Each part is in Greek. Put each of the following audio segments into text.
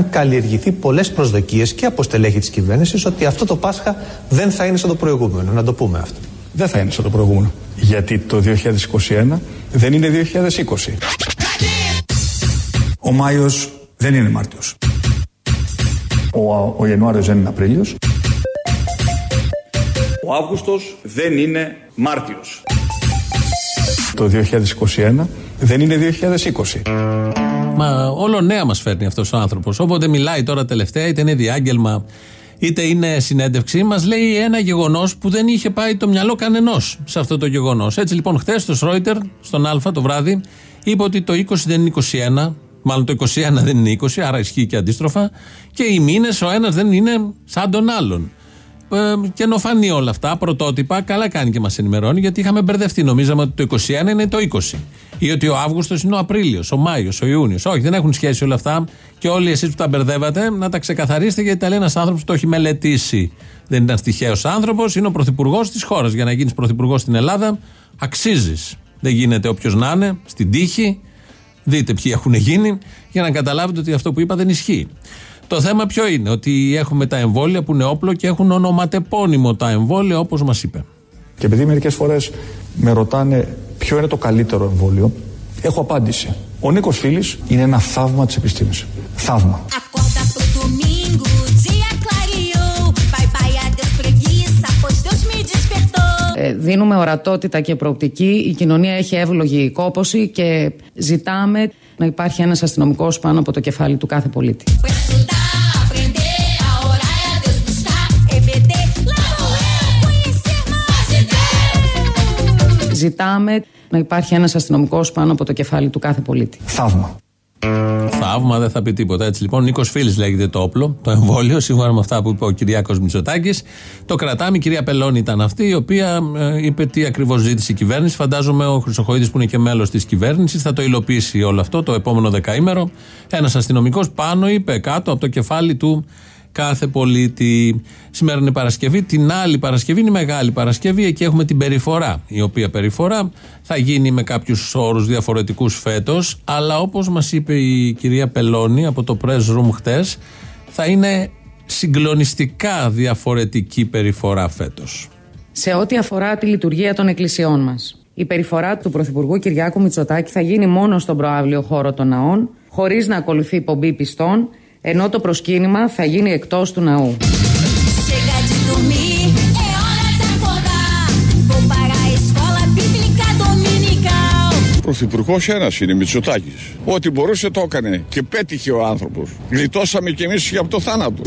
είχαν καλλιεργηθεί πολλές προσδοκίες και από στελέχη της κυβέρνησης ότι αυτό το Πάσχα δεν θα είναι σαν το προηγούμενο. Να το πούμε αυτό. Δεν θα είναι σαν το προηγούμενο. Γιατί το 2021 δεν είναι 2020. Ο Μάιος δεν είναι Μάρτιος. Ο, ο Ιανουάριος δεν είναι Απρίλιος. Ο Αύγουστος δεν είναι Μάρτιος. Το 2021 δεν είναι 2020. Μα όλο νέα μας φέρνει αυτός ο άνθρωπος. Όποτε μιλάει τώρα τελευταία, είτε είναι διάγγελμα, είτε είναι συνέντευξη, μας λέει ένα γεγονός που δεν είχε πάει το μυαλό κανενός σε αυτό το γεγονός. Έτσι λοιπόν, χθες το Σρόιτερ, στον Α το βράδυ, είπε ότι το 20 δεν είναι 21, μάλλον το 21 δεν είναι 20, άρα ισχύει και αντίστροφα, και οι μήνες ο ένας δεν είναι σαν τον άλλον. Ε, καινοφανή όλα αυτά, πρωτότυπα. Καλά κάνει και μας ενημερώνει, γιατί είχαμε μπερδευτεί. Νομίζαμε ότι το 21 είναι το 20. Ή ότι ο Αύγουστος είναι ο Απρίλιος, ο Μάιος, ο Ιούνιος. Όχι, δεν έχουν σχέση όλα αυτά. Και όλοι εσείς που τα μπερδεύατε, να τα ξεκαθαρίσετε, γιατί τα λέει ένα άνθρωπος που το έχει μελετήσει. Δεν ήταν τυχαίο άνθρωπος, είναι ο πρωθυπουργός της χώρας. Για να γίνεις πρωθυπουργός στην Ελλάδα, αξίζεις. Δεν γίνεται όποιος να είναι, στην τύχη. Δείτε ποιοι έχουν γίνει, για να καταλάβετε ότι αυτό που είπα δεν ισχύει. Το θέμα ποιο είναι, ότι έχουμε τα εμβόλια που είναι όπλο και έχουν ονοματεπώνυμο τα εμβόλια όπως μας είπε. Και επειδή μερικές φορές με ρωτάνε ποιο είναι το καλύτερο εμβόλιο, έχω απάντηση. Ο Νίκος Φίλης είναι ένα θαύμα της επιστήμης. Θαύμα. Ε, δίνουμε ορατότητα και προοπτική. Η κοινωνία έχει εύλογη κόποση και ζητάμε να υπάρχει ένας αστυνομικός πάνω από το κεφάλι του κάθε πολίτη. Ζητάμε να υπάρχει ένας αστυνομικός πάνω από το κεφάλι του κάθε πολίτη. Θαύμα. Θαύμα, δεν θα πει τίποτα. Έτσι λοιπόν, Νίκος Φίλης λέγεται το όπλο, το εμβόλιο, σύμφωνα με αυτά που είπε ο Κυριάκος Μητσοτάκης. Το κρατάμε. Η κυρία Πελώνη ήταν αυτή, η οποία ε, είπε τι ακριβώς ζήτησε η κυβέρνηση. Φαντάζομαι ο Χρυσοχοίδης, που είναι και μέλος της κυβέρνησης, θα το υλοποιήσει όλο αυτό το επόμενο δεκαήμερο. Ένας αστυνομικός πάνω, είπε κάτω από το κεφάλι του κάθε πολίτη. Σήμερα είναι Παρασκευή. Την άλλη Παρασκευή είναι η Μεγάλη Παρασκευή. Εκεί έχουμε την περιφορά. Η οποία περιφορά θα γίνει με κάποιους όρους διαφορετικούς φέτος. Αλλά όπως μας είπε η κυρία Πελώνη από το Press Room χτες, θα είναι συγκλονιστικά διαφορετική περιφορά φέτος. Σε ό,τι αφορά τη λειτουργία των εκκλησιών μας. Η περιφορά του Πρωθυπουργού Κυριάκου Μητσοτάκη θα γίνει μόνο στον προάβλιο χώρο των ναών, χωρίς να ακολουθεί πομπή πιστών ενώ το προσκύνημα θα γίνει εκτός του ναού. Πρωθυπουργός ένας είναι, Μητσοτάκης. Ό,τι μπορούσε το έκανε και πέτυχε ο άνθρωπος. Γλιτώσαμε κι εμείς από το θάνατο.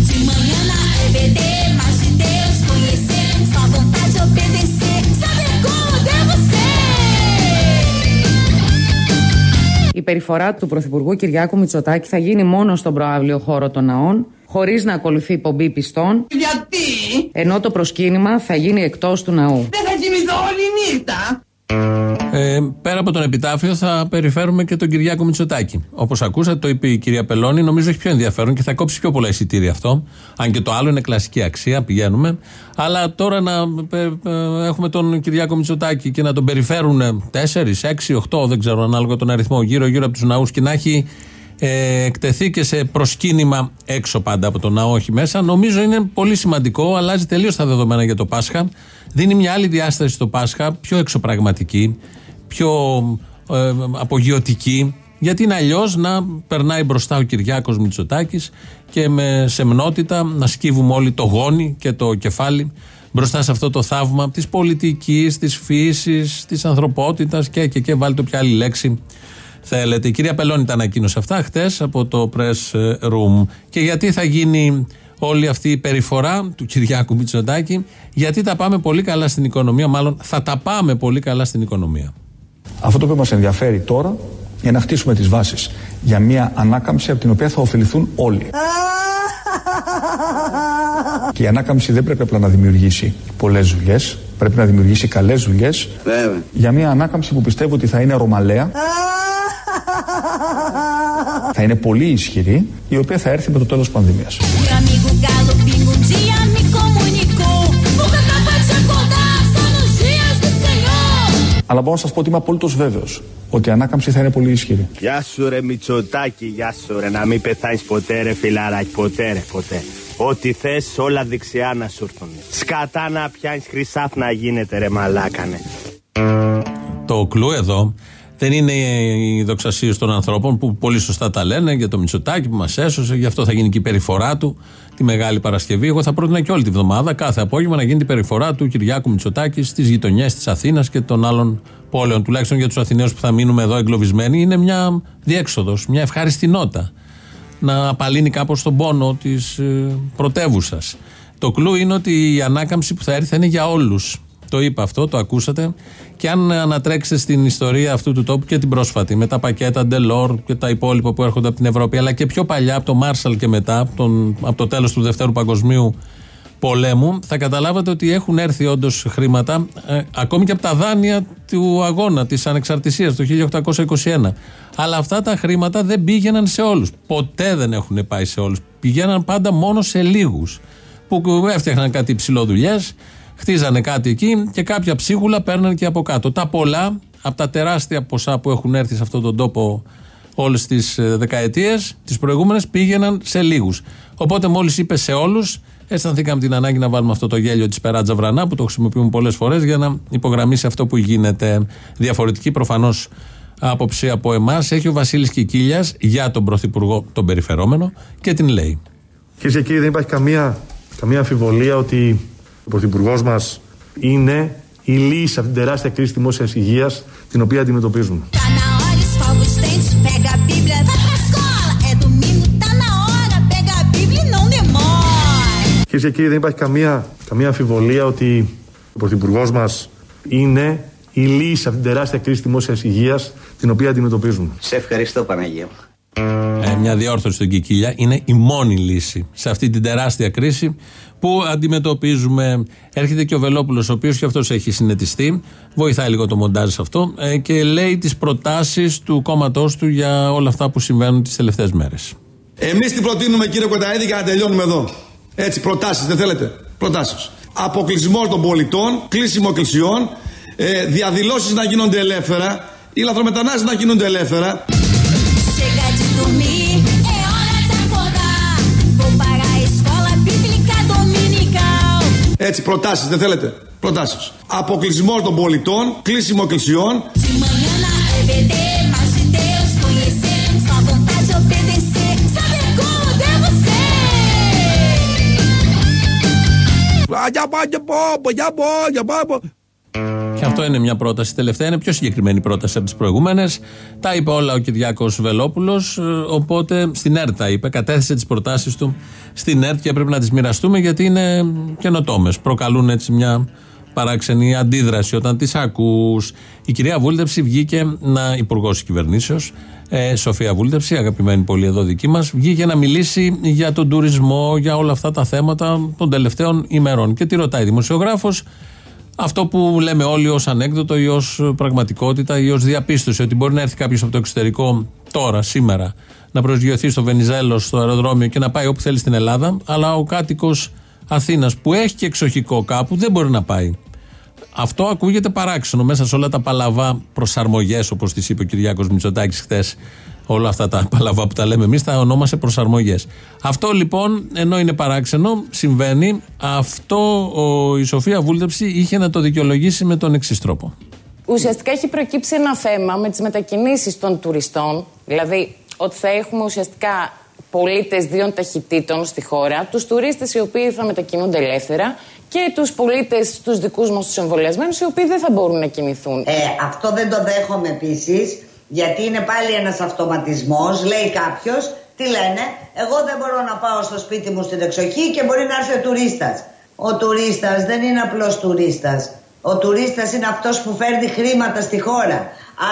Η περιφορά του Πρωθυπουργού Κυριάκου Μητσοτάκη θα γίνει μόνο στον προάβλιο χώρο των ναών, χωρίς να ακολουθεί πομπή πιστών. Γιατί; Ενώ το προσκύνημα θα γίνει εκτός του ναού. Δεν θα κοιμηθώ όλη νύχτα. Ε, πέρα από τον επιτάφιο θα περιφέρουμε και τον Κυριάκο Μητσοτάκη. Όπως ακούσατε, το είπε η κυρία Πελώνη, νομίζω έχει πιο ενδιαφέρον και θα κόψει πιο πολλά εισιτήρια αυτό. Αν και το άλλο είναι κλασική αξία, πηγαίνουμε. Αλλά τώρα να ε, ε, έχουμε τον Κυριάκο Μητσοτάκη και να τον περιφέρουν 4, 6, 8, δεν ξέρω ανάλογα τον αριθμό, γύρω-γύρω από τους ναούς και να έχει ε, εκτεθεί και σε προσκύνημα έξω πάντα από τον ναό, όχι μέσα. Νομίζω είναι πολύ σημαντικό, αλλάζει τελείως τα δεδομένα για το Πάσχα. Δίνει μια άλλη διάσταση στο Πάσχα, πιο εξωπραγματική, πιο ε, απογειωτική. Γιατί είναι αλλιώς να περνάει μπροστά ο Κυριάκος Μητσοτάκης και με σεμνότητα να σκύβουμε όλοι το γόνι και το κεφάλι μπροστά σε αυτό το θαύμα της πολιτικής, της φύσης, της ανθρωπότητας και, και, και βάλτε όποια άλλη λέξη θέλετε. Η κυρία Πελώνη τα ανακοίνωσε αυτά χτες από το press room. Και γιατί θα γίνει όλη αυτή η περιφορά του Κυριάκου Μητσοτάκη, γιατί τα πάμε πολύ καλά στην οικονομία, μάλλον θα τα πάμε πολύ καλά στην οικονομία. Αυτό το οποίο μας ενδιαφέρει τώρα είναι να χτίσουμε τις βάσεις για μια ανάκαμψη από την οποία θα ωφεληθούν όλοι. Και η ανάκαμψη δεν πρέπει απλά να δημιουργήσει πολλές δουλειές, πρέπει να δημιουργήσει καλές δουλειές. Για μια ανάκαμψη που πιστεύω ότι θα είναι ρωμαλαία θα είναι πολύ ισχυρή, η οποία θα έρθει με το τέλος πανδημίας. Αλλά μπορώ να σας πω ότι είμαι απόλυτος βέβαιος ότι η ανάκαμψη θα είναι πολύ ισχυρή. Γεια σου ρε Μητσοτάκη, γεια σου ρε, να μην πεθάνεις ποτέ ρε φιλαράκι, ποτέ ρε, ποτέ. Ό,τι θες όλα δεξιά να σου έρθουν. Σκατά να πιάνεις χρυσάφ να γίνεται ρε μαλάκανε. Το κλου εδώ δεν είναι οι δοξασίε των ανθρώπων που πολύ σωστά τα λένε για το Μητσοτάκι που μας έσωσε, γι' αυτό θα γίνει και η περιφορά του τη Μεγάλη Παρασκευή. Εγώ θα πρότεινα και όλη τη βδομάδα, κάθε απόγευμα, να γίνει η περιφορά του Κυριάκου Μητσοτάκη στις γειτονιές της Αθήνας και των άλλων πόλεων. Τουλάχιστον για τους Αθηναίους που θα μείνουμε εδώ εγκλωβισμένοι, είναι μια διέξοδος, μια ευχάριστη νότα. Να απαλύνει κάπως τον πόνο της ε, πρωτεύουσας. Το κλου είναι ότι η ανάκαμψη που θα έρθει θα είναι για όλους. Το είπα αυτό, το ακούσατε. Και αν ανατρέξετε στην ιστορία αυτού του τόπου και την πρόσφατη, με τα πακέτα Delors και τα υπόλοιπα που έρχονται από την Ευρώπη, αλλά και πιο παλιά, από το Μάρσαλ και μετά, από, τον, από το τέλος του Δευτέρου Παγκοσμίου Πολέμου, θα καταλάβατε ότι έχουν έρθει όντως χρήματα, ε, ακόμη και από τα δάνεια του αγώνα της ανεξαρτησίας το 1821. Αλλά αυτά τα χρήματα δεν πήγαιναν σε όλους. Ποτέ δεν έχουν πάει σε όλους. Πηγαίναν πάντα μόνο σε λίγους. Που έφτιαχναν κάτι υψηλοδουλειέ, χτίζανε κάτι εκεί και κάποια ψίχουλα παίρναν και από κάτω. Τα πολλά από τα τεράστια ποσά που έχουν έρθει σε αυτόν τον τόπο όλες τις δεκαετίες, τις προηγούμενες, πήγαιναν σε λίγους. Οπότε μόλις είπε σε όλους, αισθανθήκαμε την ανάγκη να βάλουμε αυτό το γέλιο της Περάτζα Βρανά που το χρησιμοποιούμε πολλές φορές για να υπογραμμίσει αυτό που γίνεται. Διαφορετική προφανώς άποψη από εμάς έχει ο Βασίλης Κικίλιας για τον Πρωθυπουργό, τον περιφερόμενο, και την λέει. Κυρίες και κύριοι, δεν υπάρχει καμία, καμία αμφιβολία ότι ο Πρωθυπουργός μας είναι η λύση αυτή την τεράστια κρίση δημόσιας υγείας την οποία αντιμετωπίζουμε. Tá na hora, escova os dentes, pega a Bíblia, vai pra escola. É domingo, tá na hora, pega a Bíblia e não demora. Κυρίες και κύριοι, δεν υπάρχει καμία, καμία αμφιβολία ότι ο Πρωθυπουργός μας είναι η λύση αυτή την τεράστια κρίση δημόσιας υγείας την οποία αντιμετωπίζουμε. Σε ευχαριστώ Παναγία μου. Ε, μια διόρθωση στον Κικίλια είναι η μόνη λύση σε αυτή την τεράστια κρίση που αντιμετωπίζουμε. Έρχεται και ο Βελόπουλος, ο οποίος και αυτός έχει συνετιστεί. Βοηθάει λίγο το μοντάζ σε αυτό ε, και λέει τις προτάσεις του κόμματός του για όλα αυτά που συμβαίνουν τις τελευταίες μέρες. Εμείς τι προτείνουμε, κύριε Κοταίδη, για να τελειώνουμε εδώ. Έτσι, προτάσεις, δεν θέλετε; Προτάσεις. Αποκλεισμό των πολιτών, κλείσιμο εκκλησιών, ε, διαδηλώσεις να γίνονται ελεύθερα, οι λαθρομετανάστες να γίνονται ελεύθερα. Chega Έτσι, προτάσεις, δεν θέλετε; Προτάσεις. Αποκλεισμό των πολιτών, κλείσιμο εκκλησιών, De manhã na EBD, paz de Deus conhecer. Só vontade de obedecer, saber como devo ser. Και αυτό είναι μια πρόταση. Τελευταία είναι πιο συγκεκριμένη πρόταση από τις προηγούμενες. Τα είπε όλα ο Κυριάκος Βελόπουλος. Οπότε στην ΕΡΤ τα είπε. Κατέθεσε τις προτάσεις του στην ΕΡΤ και πρέπει να τις μοιραστούμε γιατί είναι καινοτόμες. Προκαλούν έτσι μια παράξενη αντίδραση όταν τις ακούς. Η κυρία Βούλτεψη βγήκε να. Υπουργός Κυβερνήσεως, ε, Σοφία Βούλτεψη, αγαπημένη πολύ εδώ δική μας, βγήκε να μιλήσει για τον τουρισμό, για όλα αυτά τα θέματα των τελευταίων ημερών. Και τη ρωτάει δημοσιογράφος, αυτό που λέμε όλοι ως ανέκδοτο ή ως πραγματικότητα ή ως διαπίστωση ότι μπορεί να έρθει κάποιος από το εξωτερικό τώρα, σήμερα, να προσγειωθεί στο Βενιζέλο, στο αεροδρόμιο και να πάει όπου θέλει στην Ελλάδα, αλλά ο κάτοικος Αθήνας που έχει και εξοχικό κάπου δεν μπορεί να πάει. Αυτό ακούγεται παράξενο μέσα σε όλα τα παλαβά προσαρμογές, όπως τις είπε ο Κυριάκος Μητσοτάκης χθες. Όλα αυτά τα παλαβά που τα λέμε εμείς τα ονόμασε προσαρμογές. Αυτό λοιπόν, ενώ είναι παράξενο, συμβαίνει. Αυτό ο, η Σοφία Βούλτεψη είχε να το δικαιολογήσει με τον εξής τρόπο. Ουσιαστικά έχει προκύψει ένα θέμα με τις μετακινήσεις των τουριστών, δηλαδή ότι θα έχουμε ουσιαστικά πολίτες δύο ταχυτήτων στη χώρα, τους τουρίστες οι οποίοι θα μετακινούνται ελεύθερα και τους πολίτες, τους δικούς μας τους εμβολιασμένους, οι οποίοι δεν θα μπορούν να κινηθούν. Ε, αυτό δεν το δέχομαι επίσης, γιατί είναι πάλι ένας αυτοματισμός. Λέει κάποιος, τι λένε, εγώ δεν μπορώ να πάω στο σπίτι μου στην εξοχή και μπορεί να έρθει ο τουρίστας. Ο τουρίστας δεν είναι απλός τουρίστας. Ο τουρίστας είναι αυτός που φέρνει χρήματα στη χώρα.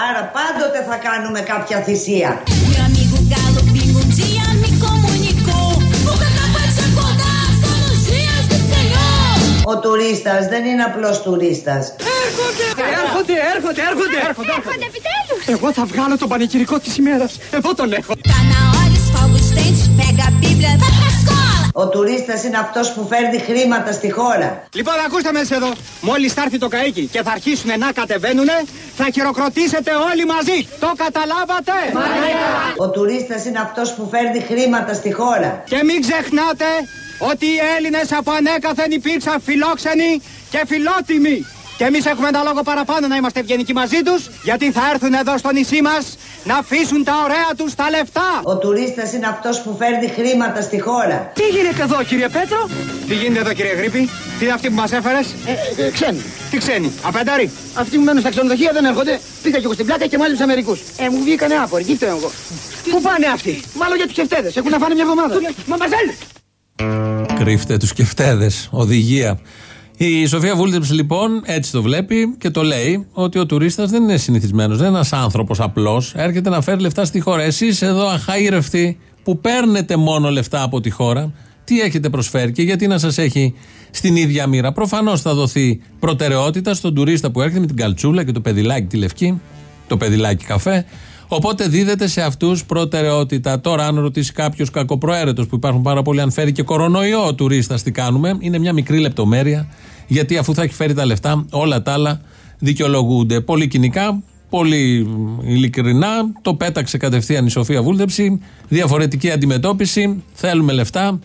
Άρα πάντοτε θα κάνουμε κάποια θυσία. Meu amigo Galo Pingo um dia me comunicou. Vou cantar pra te acordar, só nos dias do Senhor. Ο τουρίστας δεν είναι απλός τουρίστας. Έρχονται, έρχονται, έρχονται. Έρχονται επιτέλους. Εγώ θα βγάλω τον πανηγυρικό της ημέρας. Εδώ τον έχω. Tá na hora, escova os dentes, pega a Bíblia, vai pra escola. Ο τουρίστας είναι αυτός που φέρνει χρήματα στη χώρα. Λοιπόν, ακούστε με εδώ. Μόλις θα έρθει το καίκι και θα αρχίσουν να κατεβαίνουνε, θα χειροκροτήσετε όλοι μαζί. Το καταλάβατε; Ο τουρίστας είναι αυτός που φέρνει χρήματα στη χώρα. Και μην ξεχνάτε ότι οι Έλληνες από ανέκαθεν υπήρξαν φιλόξενοι και φιλότιμοι. Και εμείς έχουμε ένα λόγο παραπάνω να είμαστε ευγενικοί μαζί τους, γιατί θα έρθουν εδώ στο νησί μας να αφήσουν τα ωραία τους τα λεφτά. Ο τουρίστας είναι αυτός που φέρνει χρήματα στη χώρα. Τι γίνεται εδώ κύριε Πέτρο; Τι γίνεται εδώ κύριε Γρήπη; Τι είναι αυτή που μας έφερες; Ε, ε, ξένοι. Τι ξένοι. Απένταροι. Αυτοί που μένουν στα ξενοδοχεία δεν έρχονται. Πήγα και εγώ στην πλάκα και μάλιστα μερικούς. Ε, μου βγήκανε άποροι. Τι φταίω εγώ. Πού πάνε αυτοί; Μάλλον για τους κεφτέδες. Έχουν να φάνε μια εβδομάδα. Μα μαζέλ. Κρύφτε τους κεφτέδες. Οδηγία. Η Σοφία Βούλτεψ λοιπόν έτσι το βλέπει και το λέει ότι ο τουρίστας δεν είναι συνηθισμένος, δεν είναι ένας άνθρωπος απλός. Έρχεται να φέρει λεφτά στη χώρα. Εσείς εδώ αχάιρευτοι που παίρνετε μόνο λεφτά από τη χώρα, τι έχετε προσφέρει και γιατί να σας έχει στην ίδια μοίρα; Προφανώς θα δοθεί προτεραιότητα στον τουρίστα που έρχεται με την καλτσούλα και το παιδιλάκι τη λευκή, το παιδιλάκι καφέ. Οπότε δίδεται σε αυτούς προτεραιότητα. Τώρα, αν ρωτήσει κάποιος κακοπροαίρετος που υπάρχουν πάρα πολλοί, αν φέρει και κορονοϊό ο τουρίστα, τι κάνουμε, είναι μια μικρή λεπτομέρεια. Γιατί αφού θα έχει φέρει τα λεφτά, όλα τα άλλα δικαιολογούνται. Πολύ κοινικά, πολύ ειλικρινά. Το πέταξε κατευθείαν η Σοφία Βούλτεψη. Διαφορετική αντιμετώπιση. Θέλουμε λεφτά.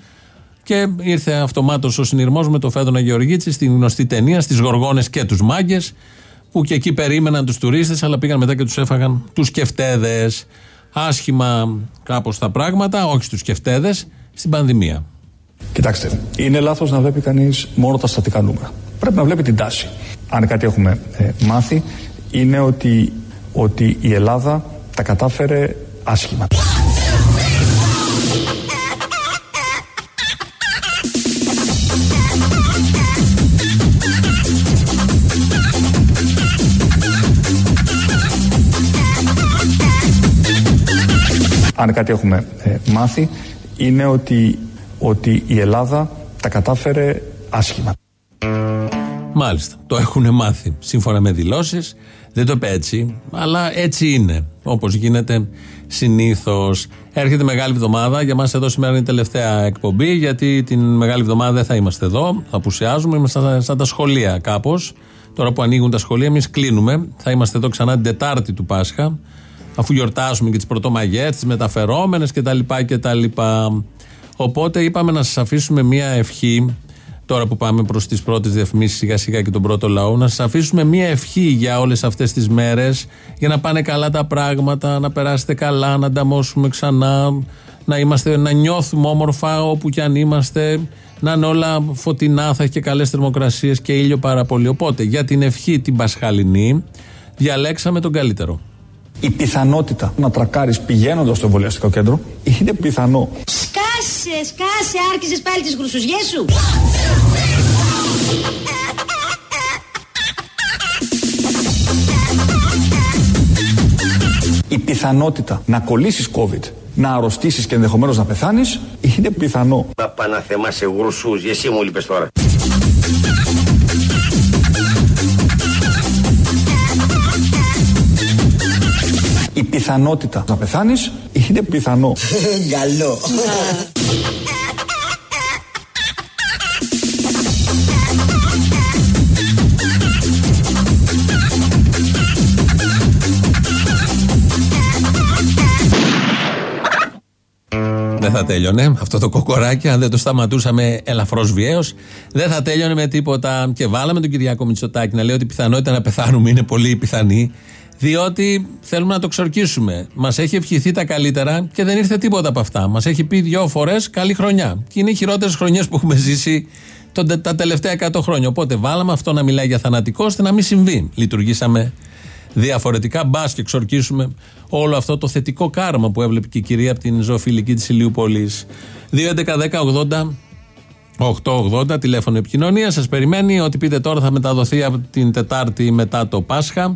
Και ήρθε αυτομάτως ο συνειρμός με το Φέδωνα Γεωργίτση στην γνωστή ταινία, στις Γοργόνες και τους Μάγκες, που και εκεί περίμεναν τους τουρίστες, αλλά πήγαν μετά και τους έφαγαν τους σκεφτέδε. Άσχημα κάπως τα πράγματα, όχι στους σκεφτέδε, στην πανδημία. Κοιτάξτε, είναι λάθος να βλέπει κανείς μόνο τα στατικά νούμερα. Πρέπει να βλέπει την τάση. Αν κάτι έχουμε ε, μάθει, είναι ότι, ότι η Ελλάδα τα κατάφερε άσχημα. Αν κάτι έχουμε ε, μάθει, είναι ότι, ότι η Ελλάδα τα κατάφερε άσχημα. Μάλιστα. Το έχουν μάθει. Σύμφωνα με δηλώσεις. Δεν το είπε έτσι, αλλά έτσι είναι. Όπως γίνεται συνήθως. Έρχεται Μεγάλη Εβδομάδα. Για μας εδώ σήμερα είναι η τελευταία εκπομπή, γιατί την Μεγάλη Εβδομάδα δεν θα είμαστε εδώ. Θα απουσιάζουμε. Είμαστε σαν, σαν τα σχολεία κάπως. Τώρα που ανοίγουν τα σχολεία, εμείς κλείνουμε. Θα είμαστε εδώ ξανά την Τετάρτη του Πάσχα, αφού γιορτάσουμε και τις Πρωτομαγιές, τις μεταφερόμενες κτλ. Οπότε είπαμε να σας αφήσουμε μία ευχή τώρα που πάμε προς τις πρώτες διαφημίσεις σιγά σιγά και τον πρώτο λαό, να σας αφήσουμε μία ευχή για όλες αυτές τις μέρες, για να πάνε καλά τα πράγματα, να περάσετε καλά, να ανταμώσουμε ξανά, να, είμαστε, να νιώθουμε όμορφα όπου κι αν είμαστε, να είναι όλα φωτεινά, θα έχει και καλές θερμοκρασίες και ήλιο πάρα πολύ. Οπότε για την ευχή την Πασχαλινή διαλέξαμε τον καλύτερο. Η πιθανότητα να τρακάρεις πηγαίνοντας στο εμβολιαστικό κέντρο είναι πιθανό. Σκάσε, σκάσε, άρχισες πάλι τις γρουσουζιές σου. Η πιθανότητα να κολλήσεις COVID, να αρρωστήσεις και ενδεχομένως να πεθάνεις είναι πιθανό. Να πάει να θεμάσαι γρουσούς, εσύ μου λείπες τώρα. Πιθανότητα να πεθάνεις είναι πιθανό. Καλό. Δεν θα τέλειωνε αυτό το κοκοράκι, αν δεν το σταματούσαμε ελαφρώς βιαίως. Δεν θα τέλειωνε με τίποτα. Και βάλαμε τον Κυριακό Μητσοτάκη να λέει ότι η πιθανότητα να πεθάνουμε είναι πολύ πιθανή. Διότι θέλουμε να το ξορκίσουμε. Μας έχει ευχηθεί τα καλύτερα και δεν ήρθε τίποτα από αυτά. Μας έχει πει δύο φορές καλή χρονιά. Και είναι οι χειρότερες χρονιές που έχουμε ζήσει τον- τα τελευταία 100 χρόνια. Οπότε βάλαμε αυτό να μιλάει για θανατικό ώστε να μην συμβεί. Λειτουργήσαμε διαφορετικά. Μπας και ξορκίσουμε όλο αυτό το θετικό κάρμα που έβλεπε και η κυρία από την ζωοφιλική της Ηλιούπολης. 2.11.10.80 880 τηλέφωνο επικοινωνίας. Σας περιμένει. Ό,τι πείτε τώρα θα μεταδοθεί από την Τετάρτη μετά το Πάσχα.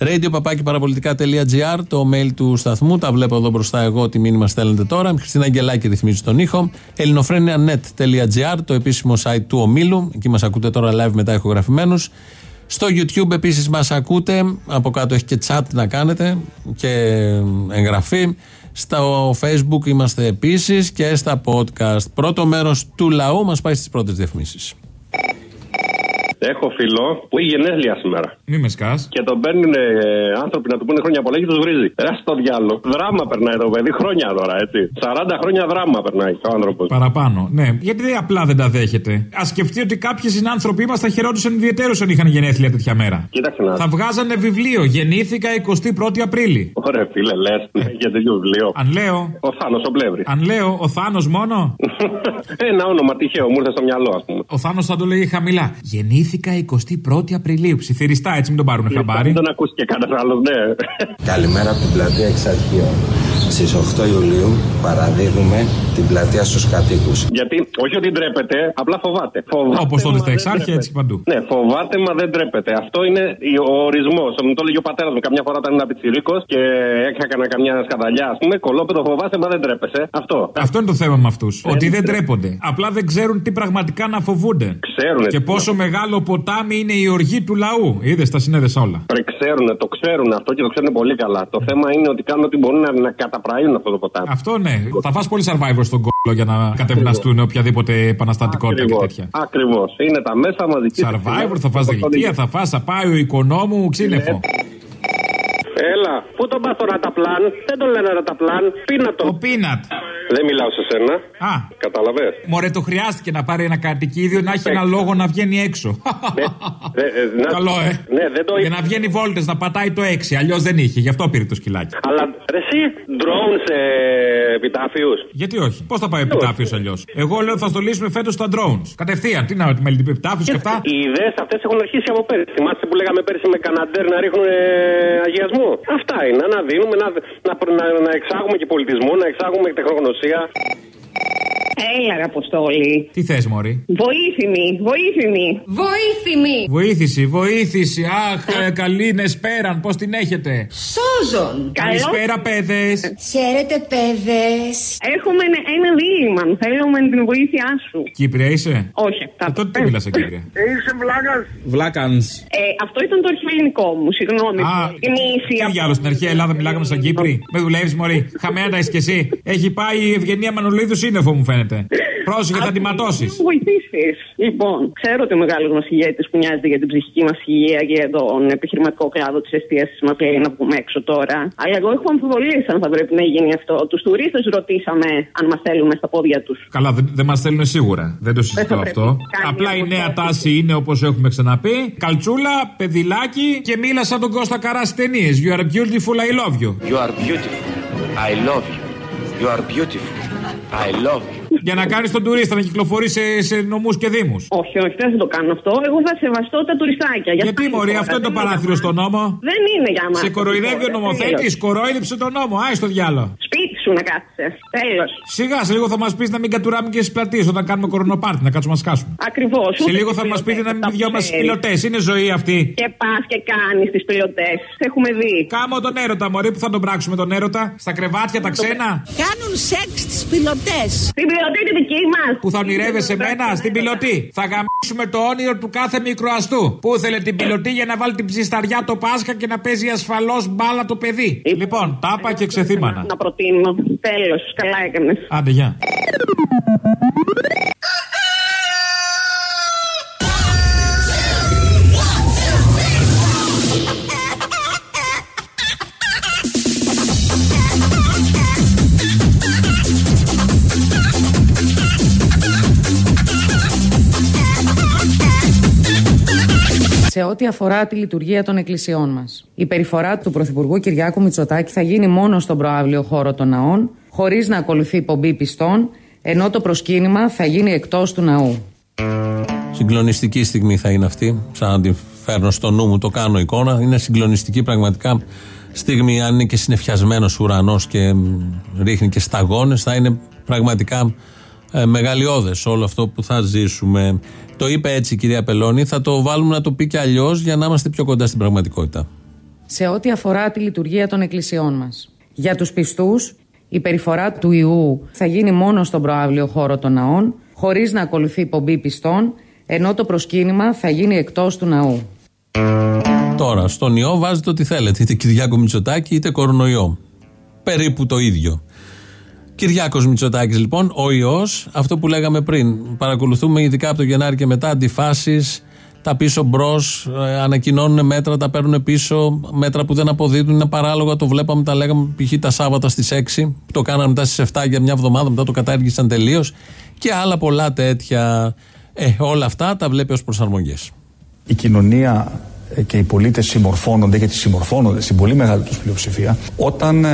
Radio παπάκι παραπολιτικά.gr, το mail του σταθμού. Τα βλέπω εδώ μπροστά εγώ τι μήνυμα στέλνετε τώρα. Χριστίνα Αγγελάκη ρυθμίζει τον ήχο. ελληνοφρένια.net.gr, το επίσημο site του ομίλου. Εκεί μας ακούτε τώρα live μετά ηχογραφημένους. Στο YouTube επίσης μας ακούτε. Από κάτω έχει και chat να κάνετε και εγγραφή. Στο facebook είμαστε επίσης και στα podcast. Πρώτο μέρος του λαού μας πάει στις πρώτες διαφημίσεις. Έχω φίλο που έχει γενέθλια σήμερα. Μη με σκάς. Και τον παίρνουν ε, άνθρωποι να του πούνε χρόνια πολλά και τους βρίζει. Ρε στο διάλογο. Δράμα περνάει το παιδί, χρόνια τώρα, έτσι. 40 χρόνια δράμα περνάει ο άνθρωπος. Παραπάνω. Ναι, γιατί δεν απλά δεν τα δέχεται. Α σκεφτεί ότι κάποιοι συνάνθρωποι μας θα χαιρόντουσαν ιδιαίτερω αν είχαν γενέθλια τέτοια μέρα. Κοίταξε να. Θα βγάζανε βιβλίο. Γεννήθηκα 21η Απρίλη. Ωραία, φίλε, λες. Για τέτοιο βιβλίο. Αν λέω. Ο Θάνος ο Πλεύρης. Αν λέω ο Θάνος μόνο. Ένα όνομα τυχαίο μου ήρθε στο μυαλό, ας πούμε. Ο Θάνος θα το λέγει χαμηλά. Γεννήθηκα 21η Απριλίου. Ψιθυριστά, έτσι μην τον πάρουν χαμπάρι. Δεν ακούσει και κανένας άλλος, ναι. Καλημέρα από την πλατεία Εξαρχείων. Στις 8 Ιουλίου παραδίδουμε την πλατεία στους κατοίκους. Γιατί, όχι ότι ντρέπεται, απλά φοβάται. φοβάται Όπως τότε μα στα δεν Εξάρχεια, ντρέπεται. έτσι παντού. Ναι, φοβάται, μα δεν ντρέπεται. Αυτό είναι ο ορισμός. Μου το έλεγε ο πατέρας μου καμιά φορά όταν ήμουν πιτσιρίκος και έκανα καμιά σκαδαλιά, ας πούμε, κολόπεδο φοβάσαι, μα δεν ντρέπεσαι. Αυτό. Αυτό είναι το θέμα με αυτούς. Ότι δεν τρέπονται. Απλά δεν ξέρουν τι πραγματικά να φοβούνται. Ξέρουν. Και πόσο μεγάλο ποτάμι είναι η οργή του λαού. Είδες, τα συνέδεσα όλα. Ρε, ξέρουν, το ξέρουν αυτό και το ξέρουν πολύ καλά. Το θέμα είναι ότι κάνουν ό,τι μπορούν να, να καταπραίνουν αυτό το ποτάμι. Αυτό ναι. Θα φας πολύ survivor στον κόλλο για να κατευναστούν οποιαδήποτε επαναστατικότητα και τέτοια. Ακριβώς. Είναι τα μέσα μαζική. Survivor, θα φας δελτία, θα φας, θα πάει ο οικονόμου ξύνεφο. Έλα, πού τον πας το ραταπλάν, δεν τον λένε ραταπλάν, πίνατο. Ο πίνατ. Δεν μιλάω σε σένα. Α. Καταλαβέ. Μωρέ, το χρειάστηκε να πάρει ένα κατοικίδιο να έχει ένα λόγο να βγαίνει έξω. Καλό, ε. Ναι, δεν το Για να βγαίνει βόλτες να πατάει το 6. Αλλιώς δεν είχε, γι' αυτό πήρε το σκυλάκι. Αλλά ρε, εσύ, drone σε επιτάφιους. Γιατί όχι; Πώς θα πάει ο επιτάφιος αλλιώς; Εγώ λέω θα στολίσουμε φέτος τα drones. Κατευθείαν. Τι να με επιτάφιος και αυτά; Οι ιδέες αυτές έχουν αρχίσει από πέρσι. Θυμάστε που λέγαμε πέρσι με Καναντέρ να ρίχνουν ε, αγιασμό. Αυτά είναι. Να δίνουμε, να, να, να, να εξάγουμε και πολιτισμό, να εξάγουμε και τεχνογνωσία. Έλα, ρε Αποστόλη. Τι θες, Μωρή; Βοήθημη, βοήθημη. Βοήθημη. Βοήθηση, βοήθηση. Αχ, ε, καλή νεσπέραν, πώς την έχετε; Σόζον. Καλησπέρα, παιδες. Χαίρετε, παιδες. Έχουμε ένα, ένα δίλημα. Θέλουμε την βοήθειά σου. Κύπρια είσαι; Όχι, Ε, τότε τι μιλάς σε Κύπρια. Είσαι βλάκας. Βλάκανς. Ε, αυτό ήταν το αρχαίο ελληνικό μου, συγγνώμη. Α, Είναι η ηθεία. Τι διάλογος στην αρχαία Ελλάδα μιλάγαμε σαν Κύπροι; Με δουλεύεις, Μωρή; Χαμένα τα είσαι κι εσύ. Έχει πάει η Ευγενία Μανολίδου σύννεφο, μου φαίνεται. Πρόσεχε, θα τη ματώσεις. Να μου βοηθήσεις. Λοιπόν, ξέρω ότι ο μεγάλος μας ηγέτης που νοιάζεται για την ψυχική μας υγεία και για τον επιχειρηματικό κλάδο της εστίαση μα λέει να βγούμε έξω τώρα. Αλλά εγώ έχω αμφιβολίες αν θα πρέπει να γίνει αυτό. Τους τουρίστες ρωτήσαμε αν μας θέλουμε στα πόδια τους. Καλά, δεν, δεν μας θέλουν σίγουρα. Δεν το συζητώ θα αυτό. πρέπει. Κάνει Απλά η νέα αποστολή. τάση είναι όπως έχουμε ξαναπεί. Καλτσούλα, παιδιλάκι και μίλα σαν τον Κώστα Καρά στις ταινίες. You are beautiful, I love you. You are beautiful. I love you. You are beautiful. I love you. Για να κάνεις τον τουρίστα να κυκλοφορείς σε, σε νομούς και δήμους. Όχι, όχι, δεν θα το κάνω αυτό. Εγώ θα σεβαστώ τα τουριστάκια. Για Γιατί, αυτά Μωρή, τώρα. αυτό είναι το Δεν παράθυρο στον νόμο; Δεν είναι για μα. Σε κοροϊδεύει ο νομοθέτης, κορόιδεψε τον νόμο. Άι στο διάλογο. Σπίτι σου να κάθεσαι. Τέλος. Σιγά, σε λίγο θα μας πεις να μην κατουράμε και στι πλατείε όταν κάνουμε κορονοπάρτι, να κάτσουμε να σκάσουμε. Ακριβώς. Σε λίγο θα μας πείτε να μην πηδιόμαστε στι πιλωτές. Είναι ζωή αυτή. Και πας και κάνεις τις πιλωτές. Έχουμε δει. Κάμω τον έρωτα, Μωρή, που θα τον πράξουμε τον έρωτα. Στα κρεβάτια τα ξένα. Κάνουν σεξ τις πιλωτές. Την πιλωτή τη δική μας. Που θα ονειρεύεσαι εμένα στην πιλωτή. Θα γαμίσουμε το όνειρο του κάθε μικροαστού. Που ήθελε την πιλωτή για να βάλει την ψισταριά το Πάσχα και να παίζει ασφαλώς μπάλα το παιδί. Λοιπόν, τάπα και ξεθύμανα. Να προτείνω. Τέλος. Καλά έκανες. Άντε, γεια. Σε ό,τι αφορά τη λειτουργία των εκκλησιών μας. Η περιφορά του Πρωθυπουργού Κυριάκου Μητσοτάκη θα γίνει μόνο στον προάβλιο χώρο των ναών, χωρίς να ακολουθεί πομπή πιστών, ενώ το προσκύνημα θα γίνει εκτός του ναού. Συγκλονιστική στιγμή θα είναι αυτή. Σαν να την φέρνω στο νου μου, το κάνω εικόνα. Είναι συγκλονιστική πραγματικά στιγμή. Αν είναι και συνεφιασμένος ουρανός και μ, ρίχνει και σταγόνες, θα είναι πραγματικά ε, μεγαλειώδες όλο αυτό που θα ζήσουμε. Το είπε έτσι η κυρία Πελώνη. Θα το βάλουμε να το πει και αλλιώς για να είμαστε πιο κοντά στην πραγματικότητα. σε ό,τι αφορά τη λειτουργία των εκκλησιών μας. Για τους πιστούς, η περιφορά του ιού θα γίνει μόνο στον προάβλιο χώρο των ναών, χωρίς να ακολουθεί πομπή πιστών, ενώ το προσκύνημα θα γίνει εκτός του ναού. Τώρα, στον ιό βάζετε ό,τι θέλετε. Είτε Κυριάκο Μητσοτάκη είτε κορονοϊό. Περίπου το ίδιο. Κυριάκος Μητσοτάκης λοιπόν, ο ιός, αυτό που λέγαμε πριν. Παρακολουθούμε ειδικά από το Γενάρη και μετά αντιφάσεις, τα πίσω μπρος, ανακοινώνουν μέτρα, τα παίρνουν πίσω, μέτρα που δεν αποδίδουν, είναι παράλογα. Το βλέπαμε, τα λέγαμε π.χ. τα Σάββατα στις 6, το κάναμε μετά στις 7 για μια εβδομάδα, μετά το κατάργησαν τελείως και άλλα πολλά τέτοια. Ε, όλα αυτά τα βλέπει ως προσαρμογές. Η κοινωνία ε, και οι πολίτες συμμορφώνονται, γιατί συμμορφώνονται στην πολύ μεγάλη τους πλειοψηφία, όταν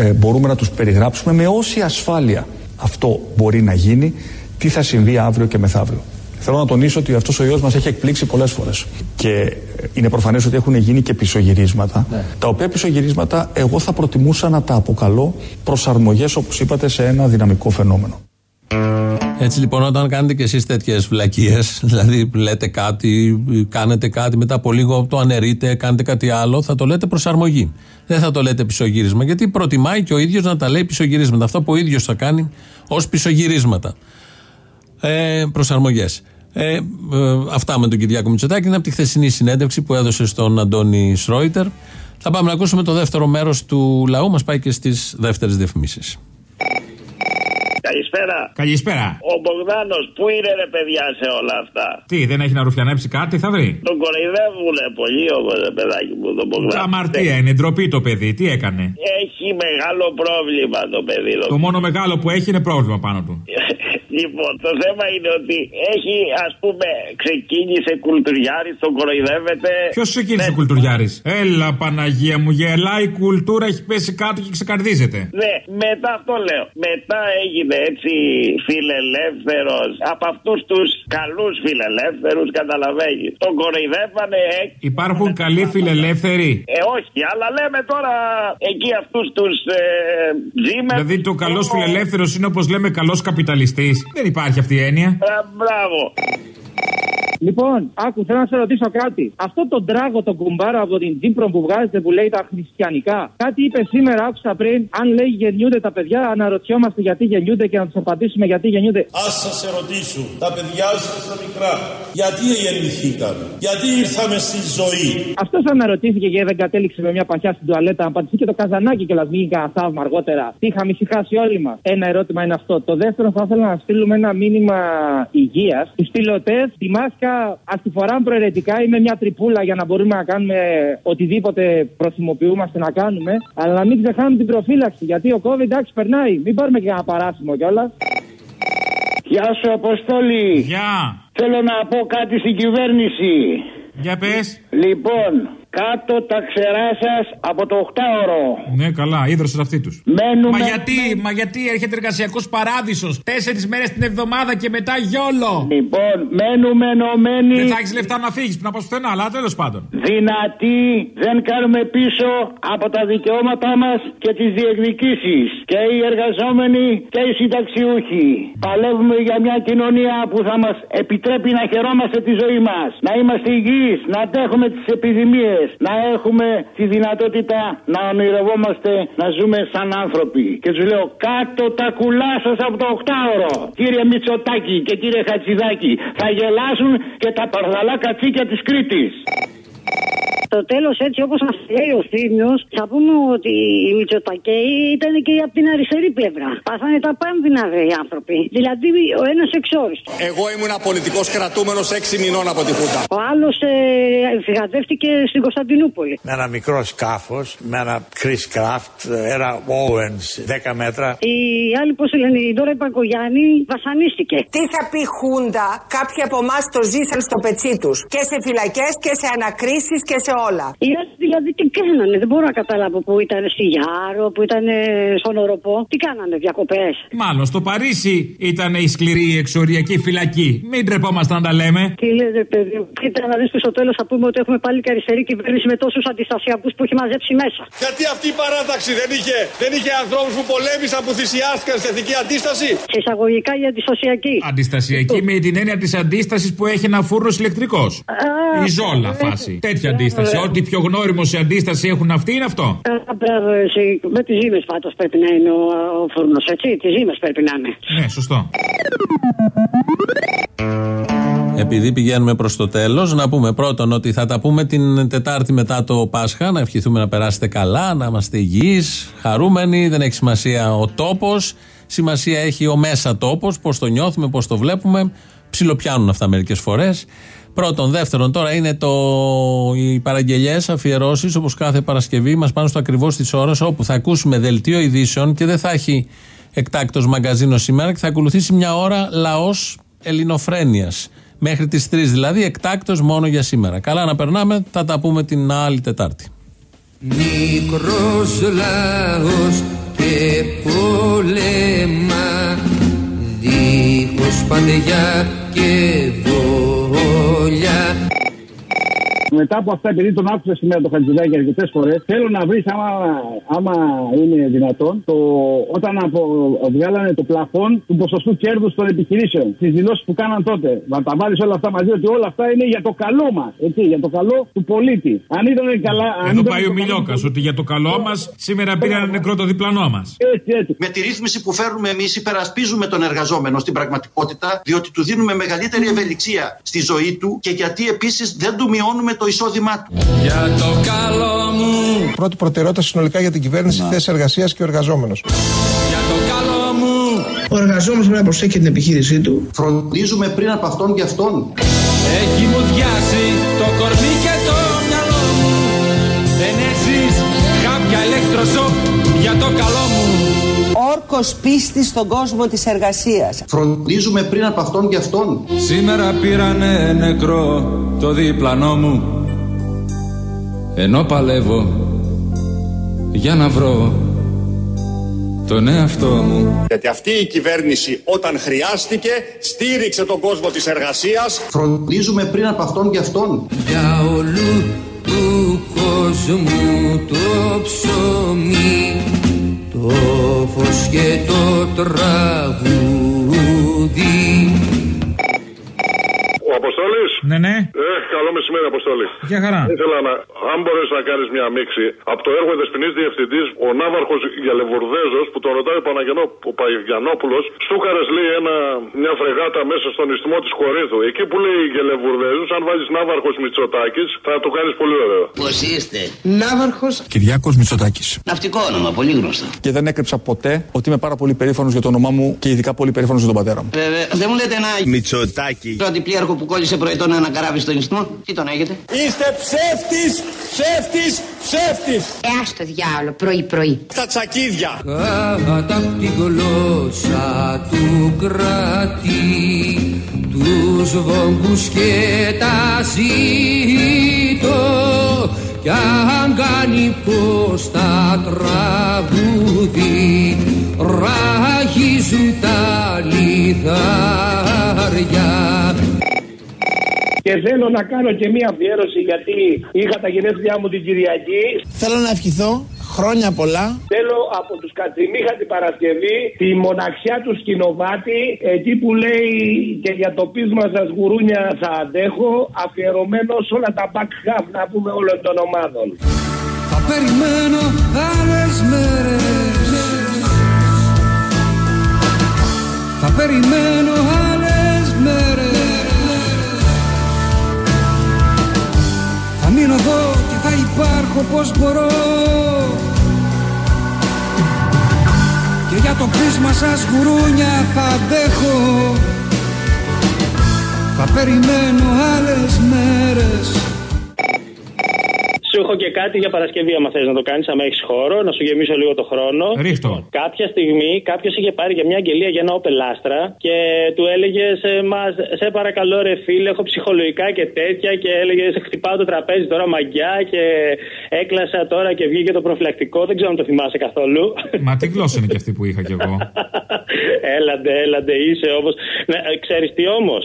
ε, ε, μπορούμε να τους περιγράψουμε με όση ασφάλεια αυτό μπορεί να γίνει, τι θα συμβεί αύριο και μεθαύριο. Θέλω να τονίσω ότι αυτός ο ιός μας έχει εκπλήξει πολλές φορές. Και ε, είναι προφανές ότι έχουν γίνει και πισωγυρίσματα. Τα οποία πισωγυρίσματα εγώ θα προτιμούσα να τα αποκαλώ προσαρμογές, όπως είπατε, σε ένα δυναμικό φαινόμενο. Έτσι λοιπόν, όταν κάνετε και εσείς τέτοιες βλακίες, δηλαδή λέτε κάτι, κάνετε κάτι, μετά από λίγο το αναιρείτε, κάνετε κάτι άλλο, θα το λέτε προσαρμογή. Δεν θα το λέτε πισωγύρισμα, γιατί προτιμάει και ο ίδιος να τα λέει πισωγυρίσματα. Αυτό που ο ίδιος θα κάνει ως πισωγυρίσματα. Ε, Προσαρμογές. Ε, ε, αυτά με τον Κυριάκο Μητσοτάκη είναι από τη χθεσινή συνέντευξη που έδωσε στον Αντώνη Σρόιτερ. Θα πάμε να ακούσουμε το δεύτερο μέρος του λαού. Μας πάει και στις δεύτερες διαφημίσεις. Καλησπέρα. Καλησπέρα. Ο Μπογδάνος, πού είναι ρε παιδιά σε όλα αυτά; Τι, δεν έχει να ρουφιανέψει κάτι, θα βρει; Τον κοροϊδεύουν πολύ όμω, ρε παιδάκι μου, τον Μπογδάνο. Αμαρτία είναι, ντροπή το παιδί, τι έκανε; Έχει μεγάλο πρόβλημα το παιδί. Το μόνο μεγάλο που έχει είναι πρόβλημα πάνω του. Λοιπόν, το θέμα είναι ότι έχει, ας πούμε, ξεκίνησε κουλτουριάρης, τον κοροϊδεύεται. Ποιος ξεκίνησε κουλτουριάρης; Έλα, Παναγία μου, γελάει η κουλτούρα, έχει πέσει κάτω και ξεκαρδίζεται. Ναι, μετά αυτό λέω. Μετά έγινε έτσι φιλελεύθερος από αυτούς τους καλούς φιλελεύθερους, καταλαβαίνεις. Τον κοροϊδεύανε. Ε, Υπάρχουν καλοί φιλελεύθεροι; Ε, όχι, αλλά λέμε τώρα εκεί αυτούς τους ε, τζίμε. Δηλαδή το καλός φιλελεύθερος είναι όπως λέμε καλός καπιταλιστής. Δεν υπάρχει αυτή η έννοια. Ε, μπράβο. Λοιπόν, άκου, θέλω να σε ρωτήσω κάτι. Αυτό το τράγο, το κουμπάρο από την Τζίπρο που βγάζετε που λέει τα χριστιανικά. Κάτι είπε σήμερα, άκουσα πριν. Αν λέει γεννιούνται τα παιδιά, αναρωτιόμαστε γιατί γεννιούνται και να τους απαντήσουμε γιατί γεννιούνται. Α σας ερωτήσω, τα παιδιά σας τα μικρά, γιατί γεννηθήκαμε, γιατί ήρθαμε στη ζωή; Αυτός αναρωτήθηκε και δεν κατέληξε με μια παχιά στην τουαλέτα. Να απαντηθεί και το καζανάκι και μην κανένα θαύμα αργότερα. Τι είχαμε ησυχάσει όλοι μας. Ένα ερώτημα είναι αυτό. Το δεύτερο θα ήθελα να στείλουμε ένα μήνυμα υγείας. Στου πιλωτέ, τη μάσκα ας τη φοράμε προαιρετικά ή με μια τρυπούλα για να μπορούμε να κάνουμε οτιδήποτε προθυμοποιούμαστε να κάνουμε. Αλλά να μην ξεχάνουμε την προφύλαξη. Γιατί ο COVID εντάξει περνάει. Μην πάρουμε και ένα παράσημο κιόλας. Γεια σου, Αποστόλη. Γεια. Θέλω να πω κάτι στην κυβέρνηση. Για πες. Λοιπόν, κάτω τα ξερά σας από το 8ωρο. Ναι, καλά, ίδρωσες αυτή τους. Μένουμε. Μα γιατί, μα γιατί έρχεται εργασιακός παράδεισος. Τέσσερις μέρες την εβδομάδα και μετά γιόλο; Λοιπόν, μένουμε ενωμένοι. Δεν θα έχεις λεφτά να φύγεις, που να πα πουθενά, αλλά τέλος πάντων. Δυνατοί, δεν κάνουμε πίσω από τα δικαιώματά μας και τις διεκδικήσεις. Και οι εργαζόμενοι και οι συνταξιούχοι. Παλεύουμε για μια κοινωνία που θα μας επιτρέπει να χαιρόμαστε τη ζωή μας. Να είμαστε υγιείς, να αντέχουμε τις επιδημίες να έχουμε τη δυνατότητα να ονειρευόμαστε να ζούμε σαν άνθρωποι. Και τους λέω κάτω τα κουλά σας από το 8ωρο. Κύριε Μητσοτάκη και κύριε Χατσιδάκη, θα γελάσουν και τα παρδαλά κατσίκια της Κρήτης. Στο τέλος, έτσι όπως μας λέει ο Θήμιος, θα πούμε ότι οι Μητσοτακέοι ήταν και από την αριστερή πλευρά. Πάθανε τα πάνδυνα δε οι άνθρωποι. Δηλαδή ο ένας εξόριστος. Εγώ ήμουν πολιτικό κρατούμενος 6 μηνών από τη Χούντα. Ο άλλος ε, φυγαδεύτηκε στην Κωνσταντινούπολη. Με ένα μικρό σκάφος, με ένα Chris Craft, ένα Owens 10 μέτρα. Η άλλη, πώς λένε, η Ντόρα Παγκογιάννη βασανίστηκε. Τι θα πει Χούντα, κάποιοι από εμάς το ζήσαν στο πετσί τους. Και σε φυλακές και σε ανακρίσεις και σε όλα. Οι άλλοι δηλαδή τι κάνανε, δεν μπορώ να καταλάβω που ήταν στη Γιάρο, που ήταν στον Οροπό. Τι κάνανε, διακοπές; Μάλλον στο Παρίσι ήταν η σκληρή εξοριακή φυλακή. Μην τρεπόμαστε να τα λέμε. Τι λέτε, παιδί μου. Κοίτα να δεις που στο τέλος θα πούμε ότι έχουμε πάλι και αριστερή κυβέρνηση με τόσους αντιστασιακούς που έχει μαζέψει μέσα. Γιατί αυτή η παράταξη δεν είχε, δεν είχε ανθρώπους που πολέμησαν, που θυσιάστηκαν στην εθνική αντίσταση; Σε εισαγωγικά η αντιστασιακή. Αντιστασιακή με την έννοια της αντίστασης που έχει ένα φούρνος ηλεκτρικός. Η ζόλα φάση. Τέτοια αντίσταση. Ό,τι πιο γνώριμο σε αντίσταση έχουν αυτοί είναι αυτό. Α, μπράβο, εσύ. Με τις ζήμε πάντως πρέπει να είναι ο, ο φούρνος, έτσι. Τις ζήμε πρέπει να είναι. Ναι, σωστό. Επειδή πηγαίνουμε προς το τέλος, να πούμε πρώτον ότι θα τα πούμε την Τετάρτη μετά το Πάσχα. Να ευχηθούμε να περάσετε καλά, να είμαστε υγιείς, χαρούμενοι. Δεν έχει σημασία ο τόπος. Σημασία έχει ο μέσα τόπος, πώς το νιώθουμε, πώς το βλέπουμε. Ψιλοπιάνουν αυτά μερικές φορές. Πρώτον. Δεύτερον, τώρα είναι το, οι παραγγελίε, αφιερώσεις όπως κάθε Παρασκευή μας πάνε στο ακριβώς της ώρας όπου θα ακούσουμε δελτίο ειδήσεων και δεν θα έχει εκτάκτος μαγκαζίνο σήμερα και θα ακολουθήσει μια ώρα λαός ελληνοφρένειας. Μέχρι τις 3 δηλαδή, εκτάκτος μόνο για σήμερα. Καλά να περνάμε, θα τα πούμε την άλλη Τετάρτη. Μικρός λαός και πόλεμα Δίχως παντεγιά και βόλια Μετά από αυτά, επειδή τον άκουσα σήμερα το Χατζηδάκη αρκετές φορές, θέλω να βρεις, άμα, άμα είναι δυνατόν, το, όταν απο, βγάλανε το πλαφόν του ποσοστού κέρδους των επιχειρήσεων. Τις δηλώσεις που κάναν τότε. Να τα βάλεις όλα αυτά μαζί, ότι όλα αυτά είναι για το καλό μας. Για το καλό του πολίτη. Αν ήταν καλά. Αν Εδώ ήταν πάει το ο καλό- Μιλιόκας ότι για το καλό μας σήμερα πήραν νεκρό το διπλανό μας. Έτσι, έτσι. Με τη ρύθμιση που φέρνουμε εμείς, υπερασπίζουμε τον εργαζόμενο στην πραγματικότητα, διότι του δίνουμε μεγαλύτερη ευελιξία στη ζωή του και γιατί επίσης δεν του μειώνουμε το εισόδημά του. Για το καλό μου Πρώτη προτεραιότητα συνολικά για την κυβέρνηση, θέση εργασίας και ο εργαζόμενο. Για το καλό μου Ο εργαζόμενο πρέπει να προσέχει την επιχείρησή του. Φροντίζουμε πριν από αυτόν και αυτόν. Έχει μου διάσει το κορμί και το μυαλό μου Δεν έχεις κάποια ηλεκτροσόκ για το καλό μου Όρκος πίστης στον κόσμο της εργασίας. Φροντίζουμε πριν από αυτόν και αυτόν. Σήμερα πήρανε νεκρό το διπλανό μου Ενώ παλεύω για να βρω τον εαυτό μου Γιατί αυτή η κυβέρνηση όταν χρειάστηκε στήριξε τον κόσμο της εργασίας. Φροντίζουμε πριν από αυτόν και αυτόν. Για όλου του κόσμου το ψωμί Το φως και το τραγούδι Ο Αποστόλης; Ναι, ναι. Ε, καλό μεσημέρι, Αποστόλη. Για χαρά. Ήθελα να, αν μπορέσει να κάνεις μια μίξη, από το έργο Δεσποινή Διευθυντής, ο Ναύαρχος Γελεβουρδέζος, που τον ρωτάει ο, Παναγενό, ο Παγιανόπουλος, στούκαρες λέει ένα, μια φρεγάτα μέσα στον ισθμό της Κορίνθου. Εκεί που λέει Γελεβουρδέζου, αν βάζεις Ναύαρχος Μητσοτάκης, θα το κάνεις πολύ ωραίο. Πώς είστε; Ναύαρχος. Κυριάκος Μητσοτάκης. Ναυτικό όνομα, πολύ γνωστό. Και δεν έκρυψα ποτέ ότι είμαι πάρα πολύ περήφανος για το όνομά μου και ειδικά πολύ περήφανος για τον πατέρα μου. Βέβαια, δεν μου λέτε ένα Μητσοτάκι. αντιπλήρχο που κόλλησε προετών ένα καράβι στον ισθμό. Τι τον έχετε; Είστε ψεύτης, ψεύτης, ψεύτης. Ε, άστο διάολο, πρωί-πρωί. Τα τσακίδια. Κατά την γλώσσα του κράτη τους βόγκους και τα ζήτω κι αν κάνει πως τα τραγούδι ράγιζουν τα λιθάρια Και θέλω να κάνω και μία αφιέρωση γιατί είχα τα γενέθλιά μου την Κυριακή. Θέλω να ευχηθώ χρόνια πολλά. Θέλω από τους Κατσιμίχα την Παρασκευή τη μοναξιά του σκηνοβάτη εκεί που λέει και για το πείσμα σας γουρούνια θα αντέχω αφιερωμένο σε όλα τα back half να πούμε όλων των ομάδων. Θα περιμένω σας γουρούνια θα αντέχω. Θα περιμένω άλλες μέρες Σου έχω και κάτι για Παρασκευή, άμα θες να το κάνεις, άμα έχεις χώρο, να σου γεμίσω λίγο το χρόνο. Ρίχτω. Κάποια στιγμή κάποιος είχε πάρει για μια αγγελία για ένα Opel Astra και του έλεγε σε, μας, σε παρακαλώ ρε φίλε, έχω ψυχολογικά και τέτοια και έλεγε σε χτυπάω το τραπέζι τώρα μαγιά και έκλασα τώρα και βγήκε το προφυλακτικό. Δεν ξέρω αν το θυμάσαι καθόλου. Μα τι γλώσσα είναι και αυτή που είχα κι εγώ. έλαντε, έλαντε, είσαι όμως. Ξέρεις τι όμως;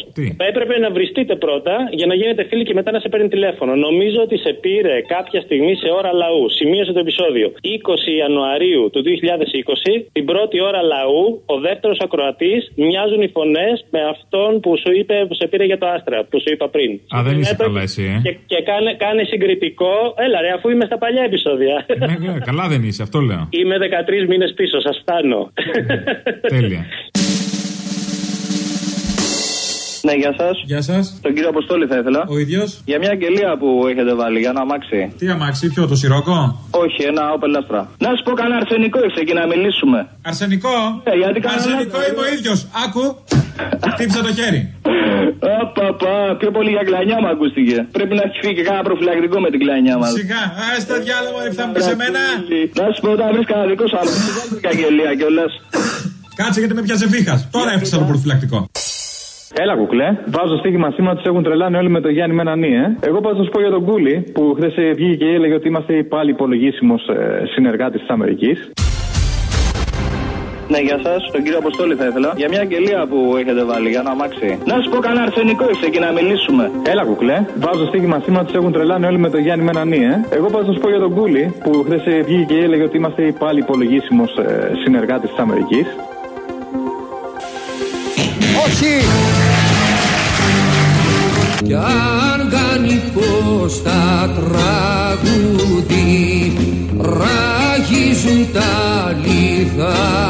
Έπρεπε να βριστείτε πρώτα για να γίνετε φίλοι και μετά να σε παίρνει τηλέφωνο. Νομίζω ότι σε πήρε κάποια στιγμή σε ώρα λαού. Σημείωσε το επεισόδιο. 20 Ιανουαρίου του 2020, την πρώτη ώρα λαού, ο δεύτερος ακροατής, μοιάζουν οι φωνές με αυτόν που σου είπε που σε πήρε για το άστρα, που σου είπα πριν. Α, δεν είσαι Έπρεπε- καλά εσύ, ε. Και, και κάνε, κάνε συγκριτικό. Έλα, ρε, αφού είμαι στα παλιά επεισόδια. Ναι, ναι, καλά δεν είσαι, αυτό λέω. Είμαι 13 μήνες πίσω, σας φτάνω. Τέλεια. Ναι, γεια σας. Γεια σας. Τον κύριο Αποστόλη θα ήθελα. Ο ίδιος. Για μια αγγελία που έχετε βάλει, για ένα αμάξι. Τι αμάξι, ποιο, το σιρόκο; Όχι, ένα Opel Astra. Να σου πω κανένα αρσενικό ήρθε εκεί να μιλήσουμε. Αρσενικό; Ε, γιατί κανένα Αρσενικό είμαι ο ίδιος. Άκου. Χτύπησα το χέρι. Απαπα, πιο πολύ για κλανιά μου ακούστηκε. Πρέπει να έχεις φύγει και κάνα προφυλακτικό με την κλανιά μας. Σιγά, α τα διάλογα, ήρθα μου πει σε μένα. Να σου πω, όταν βρεις κανένα δικό σου αμάξι, δεν την αγγελία κιόλας. Κάτσε γιατί με πιάσε βήχας. Τώρα έφτιαξα το προφυλακτικό. Έλα, κουκλέ. Βάζω στοίχημα σήμα τους έχουν τρελάνει όλοι με το Γιάννη με ένα νι, ε. Εγώ πάω να σας πω για τον Κούλι που χθες βγήκε και έλεγε ότι είμαστε πάλι υπολογίσιμος ε, συνεργάτης της Αμερικής. Ναι, γεια σας. Τον κύριο Αποστόλη θα ήθελα. Για μια αγγελία που έχετε βάλει, για ένα αμάξι. Να σου πω κανένα αρσενικό ήρθε εκεί να μιλήσουμε. Έλα, κουκλέ. Βάζω στοίχημα σήμα τους έχουν τρελάνει όλοι με το Γιάννη με ένα νι, ε. Εγώ πάω να σας πω για τον Κούλι που χθες βγήκε και έλεγε ότι είμαστε πάλι υπολογίσιμος ε, συνεργάτης της Αμερικής. Όχι! Κι αν κάνει πως τα τραγούδι ράγιζουν τα λιθάρια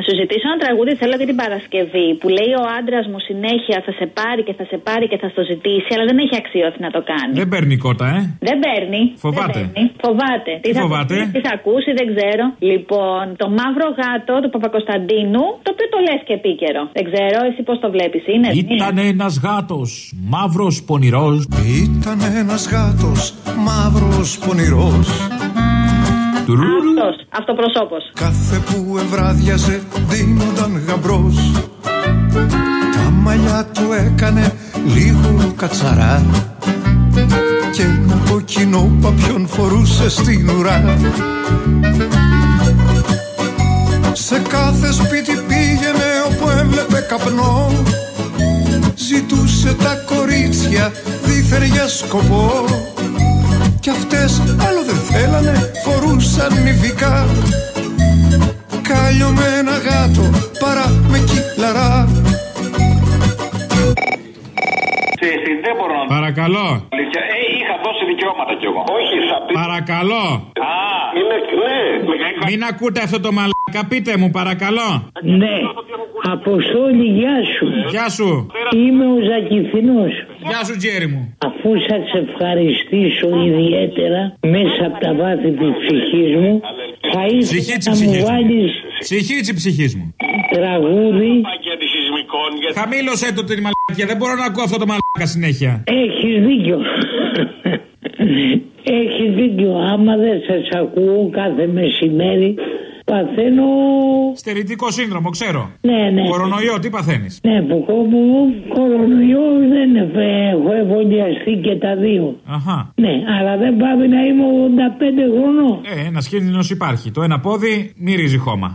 Να σου ζητήσω ένα τραγούδι, θέλω και την Παρασκευή, που λέει ο άντρας μου συνέχεια θα σε πάρει και θα σε πάρει και θα στο ζητήσει, αλλά δεν έχει αξιώθη να το κάνει. Δεν παίρνει κότα, ε. Δεν παίρνει. Φοβάται. Δεν παίρνει. Φοβάται. Τι θα φοβάται; ακούσει, Τι θα ακούσει, δεν ξέρω. Λοιπόν, το μαύρο γάτο του Παπακοσταντίνου, το οποίο το λες και επίκαιρο. Δεν ξέρω, εσύ πώς το βλέπεις, είναι. Ήταν ένας γάτος, μαύρος πονηρός. Ήταν ένας γάτος μαύρος πονηρός Αυτός, αυτοπροσώπος. Κάθε που ευράδιαζε δίνονταν γαμπρός. Τα μαλλιά του έκανε λίγο κατσαρά. Και ένα κοκκινό παπιόν φορούσε στην ουρά. Σε κάθε σπίτι πήγαινε όπου έβλεπε καπνό. Ζητούσε τα κορίτσια δίθεν για σκοπό Κι αυτές άλλο δεν θέλανε, φορούσαν νηφικά Κάλιο με ένα γάτο παρά με κύλαρα δεν μπορώ να Παρακαλώ. Αλήθεια, ε, είχα δώσει δικαιώματα κι εγώ. Όχι, θα πει. Παρακαλώ. Α, είναι, ναι. Μην ακούτε αυτό το μαλάκα, πείτε μου, παρακαλώ. Ναι. Αποστόλη, γεια σου. Γεια σου. Είμαι ο Ζακηθινός. Γεια σου, Τζέρι μου. Αφού σας ευχαριστήσω ιδιαίτερα μέσα από τα βάθη της ψυχής μου, θα Ψυχή ήθελα της να μου ψυχής μου. βάλεις Ψυχή της ψυχής μου. τραγούδι. Χαμήλωσέ το την μαλακία, δεν μπορώ να ακούω αυτό το μαλάκα συνέχεια. Έχεις δίκιο. Έχεις δίκιο. Άμα δεν σας ακούω κάθε μεσημέρι, παθαίνω... Στερητικό σύνδρομο, ξέρω. Ναι, ναι. Κορονοϊό, τι παθαίνεις; Ναι, που κόμμα κορονοϊό δεν έχω εμβολιαστεί και τα δύο. Αχά. Ναι, αλλά δεν πάει να είμαι 85 χρονών. Ε, ένας κίνδυνος υπάρχει. Το ένα πόδι μυρίζει χώμα.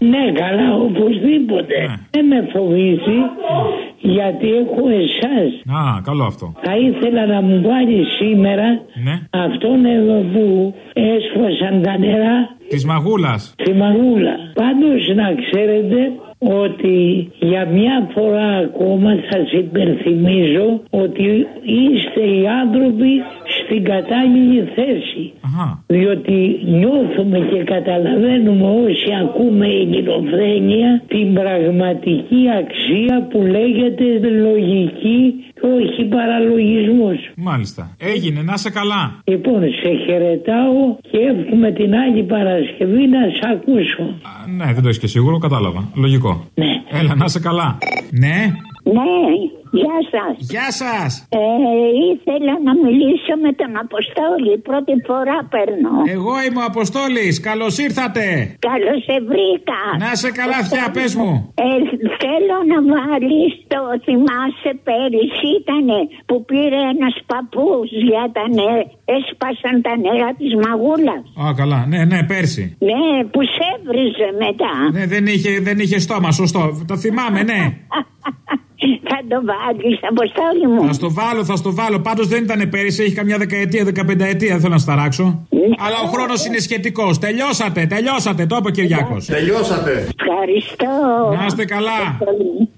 Ναι, καλά, οπωσδήποτε. Δεν με φοβίζει, γιατί έχω εσάς. Α, καλό αυτό. Θα ήθελα να μου βάλει σήμερα Ναι. αυτόν εδώ που έσφασαν τα νερά Της μαγούλας. στη μαγούλα. Πάντως να ξέρετε ότι για μια φορά ακόμα σας υπενθυμίζω ότι είστε οι άνθρωποι στην κατάλληλη θέση. Διότι νιώθουμε και καταλαβαίνουμε όσοι ακούμε ελληνοφρένεια την πραγματική αξία που λέγεται λογική και όχι παραλογισμός. Μάλιστα. Έγινε, να σε καλά. Λοιπόν, σε χαιρετάω και εύχομαι την άλλη Παρασκευή να σε ακούσω. Ναι, δεν το έχεις και σίγουρο, κατάλαβα. Λογικό. Ναι. Έλα, να σε καλά. Ναι. Ναι, γεια σας. Γεια σας. Ε, ήθελα να μιλήσω με τον Αποστόλη. Πρώτη φορά παίρνω. Εγώ είμαι ο Αποστόλης. Καλώς ήρθατε. Καλώς σε βρήκα. Να σε καλά, αυτιά, πες μου. Ε, θέλω να βάλεις το θυμάσαι πέρυσι ήτανε που πήρε ένας παππούς για τα νερά. Έσπασαν τα νερά της μαγούλας. Α, καλά. Ναι, ναι, πέρσι. Ναι, που σε έβριζε μετά. Ναι, δεν είχε, δεν είχε στόμα, σωστό. Το θυμάμαι, ναι. Θα το βάλεις, Αποστόλη μου. Θα στο βάλω, θα στο βάλω. Πάντως δεν ήταν πέρυσι, έχει καμιά δεκαετία, δεκαπενταετία. Δεν θέλω να σταράξω. Αλλά ο χρόνος είναι σχετικός. Τελειώσατε, τελειώσατε. Το είπε ο Κυριάκος. Τελειώσατε. Ευχαριστώ. Να είστε καλά.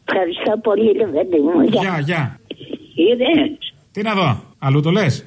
Ευχαριστώ πολύ, ρε παιδί μου. Γεια, γεια. Είδες. Τι να δω, αλλού το λες;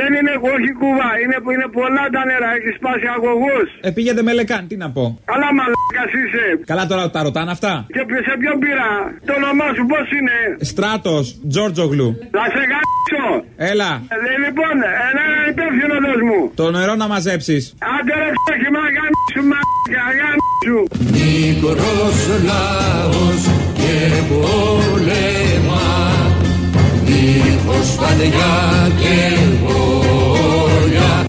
δεν είναι όχι κουβά. Είναι, είναι πολλά τα νερά. Έχεις σπάσει αγωγό. Ε, πήγαινε με λεκάν, τι να πω. Καλά, μαλάκας είσαι. Καλά τώρα τα ρωτάνε αυτά. Και ποιο- σε ποιον πήρα. Το όνομά σου πώς είναι; Στράτος, Τζόρτζογλου. Θα σε γάμψω. Έλα, Ε, λοιπόν, ένα υπεύθυνο δώσ' μου. το νερό να μαζέψεις. Άντε ρε ψάχη, μα γάμψου, μα γάμψου. Μικρός λαός και πόλεμα Δίχως φανιά και βόλια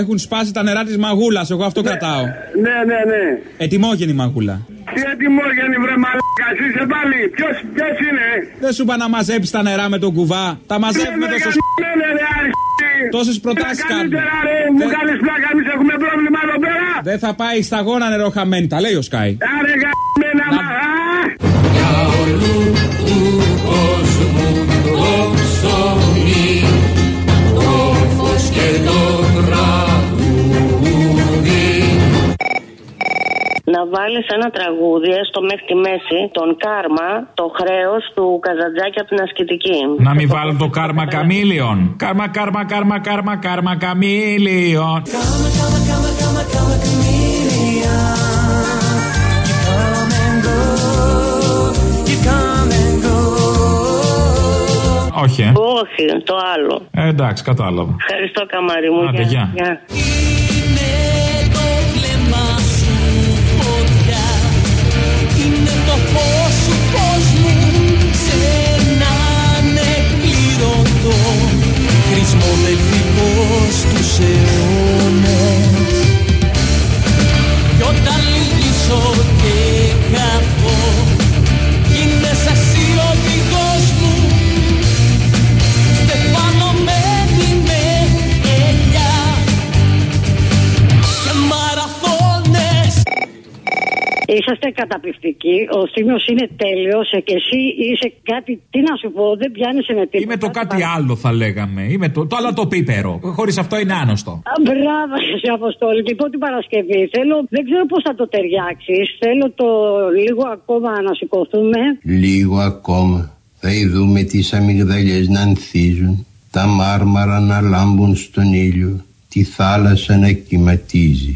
Έχουν σπάσει τα νερά της μαγούλας, εγώ αυτό κρατάω. Ναι, ναι, ναι. Ετοιμόγενη μαγούλα. Τι ετοιμόγενη βρε μαλάκα, είσαι πάλι. Ποιος, ποιος είναι; Δεν σου είπα να μαζέψεις τα νερά με τον κουβά. Τα μαζεύουμε Ναι, τόσο. ναι, ναι, ρε, αριστεί. Τόσες προτάσεις Είναι κάνουμε. καλύτερα, ρε, μου Δεν- κάνεις πλάκα, εμείς έχουμε πρόβλημα εδώ πέρα. Δεν θα πάει σταγόνα νερό χαμένη, τα λέει ο Σκάι. Άρε γαμμένα Να βάλεις ένα τραγούδι, έστω μέχρι τη μέση, τον Κάρμα, το χρέος του Καζαντζάκη από την ασκητική. Να μην βάλω το κάρμα καμίλιον. Κάρμα, κάρμα, κάρμα, κάρμα, κάρμα καμίλιον. Όχι, ε. Όχι, το άλλο. Ε, εντάξει, κατάλαβα. Ευχαριστώ, καμάρι μου. Άντε, γεια. γεια. Το φως σου κόσμου σε έναν εκπληρωτό. Χρησμοδευτικός τους αιώνες Είσαστε καταπληκτικοί. Ο Θήμιο είναι τέλειος και εσύ είσαι κάτι. Τι να σου πω, δεν πιάνεις με τίποτα. Είμαι το κάτι άλλο, θα λέγαμε. Είμαι το, το άλλο το πίπερο. Χωρίς αυτό είναι άνοστο. Α, Μπράβο, σε Αποστόλη. Λοιπόν, την Παρασκευή θέλω, δεν ξέρω πώς θα το ταιριάξεις. Θέλω το λίγο ακόμα να σηκωθούμε. Λίγο ακόμα θα ειδούμε τις αμυγδαλιές να ανθίζουν, τα μάρμαρα να λάμπουν στον ήλιο, τη θάλασσα να κυματίζει.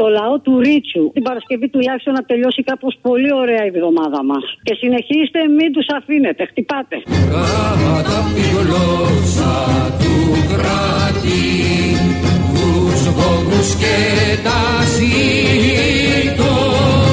το λαό του Ρίτσου. Την Παρασκευή τουλάχιστον να τελειώσει κάπως πολύ ωραία η εβδομάδα μας. Και συνεχίστε, μην τους αφήνετε, χτυπάτε. Γράμματα τη γλώσσα του κράτη, τους και τα σύντομα.